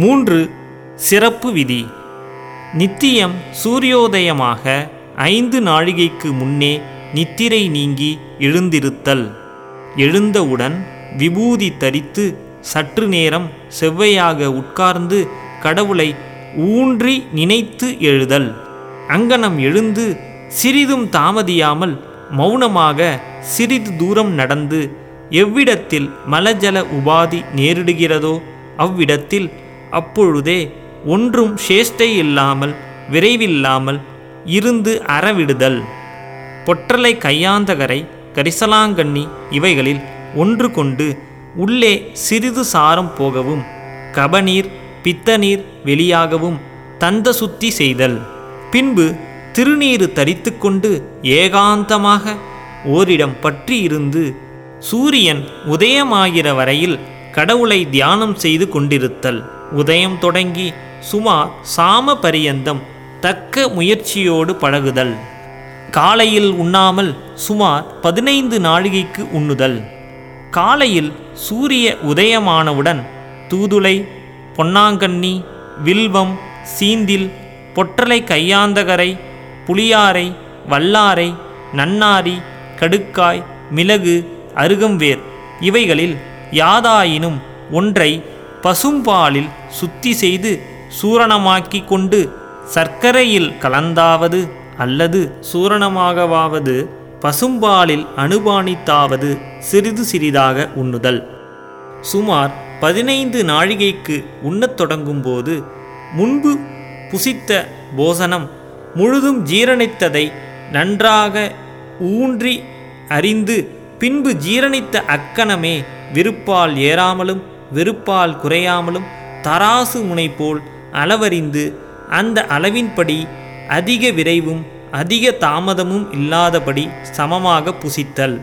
மூன்று சிறப்பு விதி. நித்தியம் சூரியோதயமாக ஐந்து நாழிகைக்கு முன்னே நித்திரை நீங்கி எழுந்திருத்தல். எழுந்தவுடன் விபூதி தரித்து சற்று நேரம் செவ்வையாக உட்கார்ந்து கடவுளை ஊன்றி நினைத்து எழுதல். அங்கனம் எழுந்து சிறிதும் தாமதியாமல் மௌனமாக சிறிது தூரம் நடந்து எவ்விடத்தில் மலஜல உபாதி நேரிடுகிறதோ அவ்விடத்தில் அப்பொழுதே ஒன்றும் சேஷ்டை இல்லாமல் விரைவில்லாமல் இருந்து அறவிடுதல். பொற்றலை கையாந்தகரை கரிசலாங்கண்ணி இவைகளில் ஒன்று கொண்டு உள்ளே சிறிது சாரம் போகவும் கபநீர் பித்தநீர் வெளியாகவும் தந்த சுத்தி செய்தல். பின்பு திருநீரு தரித்து கொண்டு ஏகாந்தமாக ஓரிடம் பற்றி இருந்து சூரியன் உதயமாகிற வரையில் கடவுளை தியானம் செய்து கொண்டிருத்தல். உதயம் தொடங்கி சுமார் சாம பரியந்தம் தக்க முயற்சியோடு பழகுதல். காலையில் உண்ணாமல் சுமார் பதினைந்து நாழிகைக்கு உண்ணுதல். காலையில் சூரிய உதயமானவுடன் தூதுளை பொன்னாங்கண்ணி வில்வம் சீந்தில் பொற்றலை கையாந்தகரை புளியாரை வல்லாரை நன்னாரி கடுக்காய் மிளகு அருகம்வேர் இவைகளில் யாதாயினும் ஒன்றை பசும்பாலில் சுத்தி செய்து சூரணமாக்கி கொண்டு சர்க்கரையில் கலந்தாவது அல்லது சூரணமாகவாவது பசும்பாலில் அனுபானித்தாவது சிறிது சிறிதாக உண்ணுதல். சுமார் பதினைந்து நாழிகைக்கு உண்ணத் தொடங்கும்போது முன்பு புசித்த போசனம் முழுதும் ஜீரணித்ததை நன்றாக ஊன்றி அறிந்து பின்பு ஜீரணித்த அக்கணமே விருப்பால் ஏறாமலும் வெறுப்பால் குறையாமலும் தராசு முனை போல் அளவறிந்து அந்த அளவின்படி அதிக விரைவும் அதிக தாமதமும் இல்லாதபடி சமமாக புசித்தல்.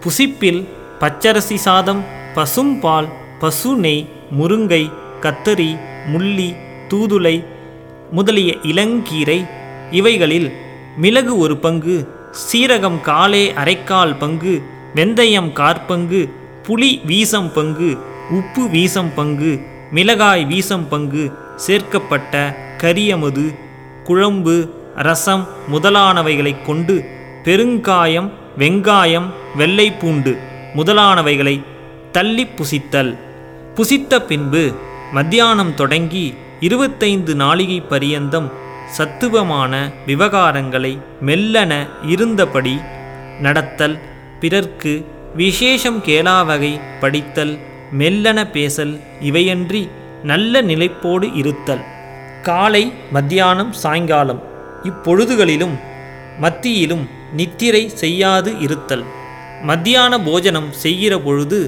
புசிப்பில் பச்சரிசி சாதம் பசும்பால் பசு நெய் முருங்கை கத்தரி முள்ளி தூதுளை முதலிய இளங்கீரை இவைகளில் மிளகு ஒரு பங்கு சீரகம் காலே அரைக்கால் பங்கு வெந்தயம் காற்பங்கு புளி வீசம் பங்கு உப்பு வீசம் பங்கு மிளகாய் வீசம் பங்கு சேர்க்கப்பட்ட கரியமது குழம்பு ரசம் முதலானவைகளைக் கொண்டு பெருங்காயம் வெங்காயம் வெள்ளைப்பூண்டு முதலானவைகளை தள்ளி புசித்தல். புசித்த பின்பு மத்தியானம் தொடங்கி இருபத்தைந்து நாளிகை பரியந்தம் சத்துவமான விவகாரங்களை மெல்லன இருந்தபடி நடத்தல் பிறர்க்கு விசேஷம் கேளாவகை படித்தல் மெல்லன பேசல் இவையன்றி நல்ல நிலைப்போடு இருத்தல். காலை மத்தியானம் சாயங்காலம். இப்பொழுதுகளிலும் மத்தியிலும் நித்திரை செய்யாது இருத்தல். மத்தியான போஜனம் செய்கிற பொழுது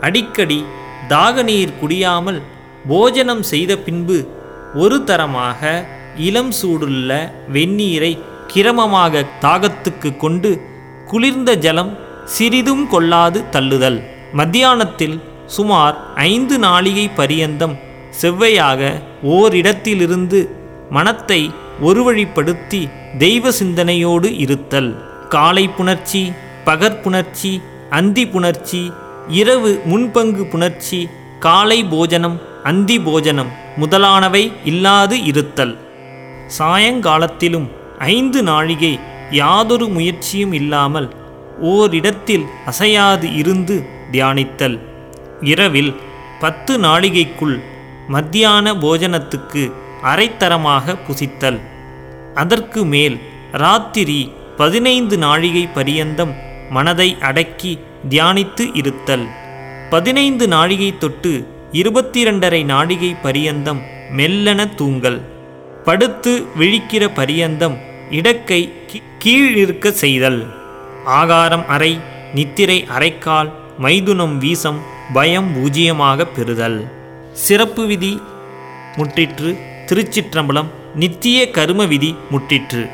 அடிக்கடி தாகநீர் குடியாமல் போஜனம் செய்த பின்பு ஒரு தரமாக இளம் சூடுள்ள வெந்நீரை கிரமமாக தாகத்துக்கு கொண்டு குளிர்ந்த ஜலம் சிறிதும் கொள்ளாது தள்ளுதல். மத்தியானத்தில் சுமார் ஐந்து நாளிகை பரியந்தம் செவ்வையாக ஓரிடத்திலிருந்து மனத்தை ஒருவழிப்படுத்தி தெய்வ சிந்தனையோடு இருத்தல். காலை புணர்ச்சி பகற்புணர்ச்சி அந்தி புணர்ச்சி இரவு முன்பங்கு புணர்ச்சி காலை போஜனம் அந்தி போஜனம் முதலானவை இல்லாது இருத்தல். சாயங்காலத்திலும் ஐந்து நாழிகை யாதொரு முயற்சியும் இல்லாமல் ஓரிடத்தில் அசையாது இருந்து தியானித்தல். இரவில் பத்து நாழிகைக்குள் மத்தியான போஜனத்துக்கு அரைத்தரமாக புசித்தல். அதற்கு மேல் ராத்திரி பதினைந்து நாழிகை பரியந்தம் மனதை அடக்கி தியானித்து இருத்தல். பதினைந்து நாழிகை தொட்டு இருபத்தி இரண்டரை நாழிகை பரியந்தம் மெல்லன தூங்கல். படுத்து விழிக்கிற பரியந்தம் இடக்கை கீழிருக்க செய்தல். ஆகாரம் அறை நித்திரை அரைக்கால் மைதுனம் வீசம் பயம் பூஜ்ஜியமாக பெறுதல். சிறப்பு விதி முற்றிற்று. திருச்சிற்றம்பலம் நித்திய கரும விதி முற்றிற்று.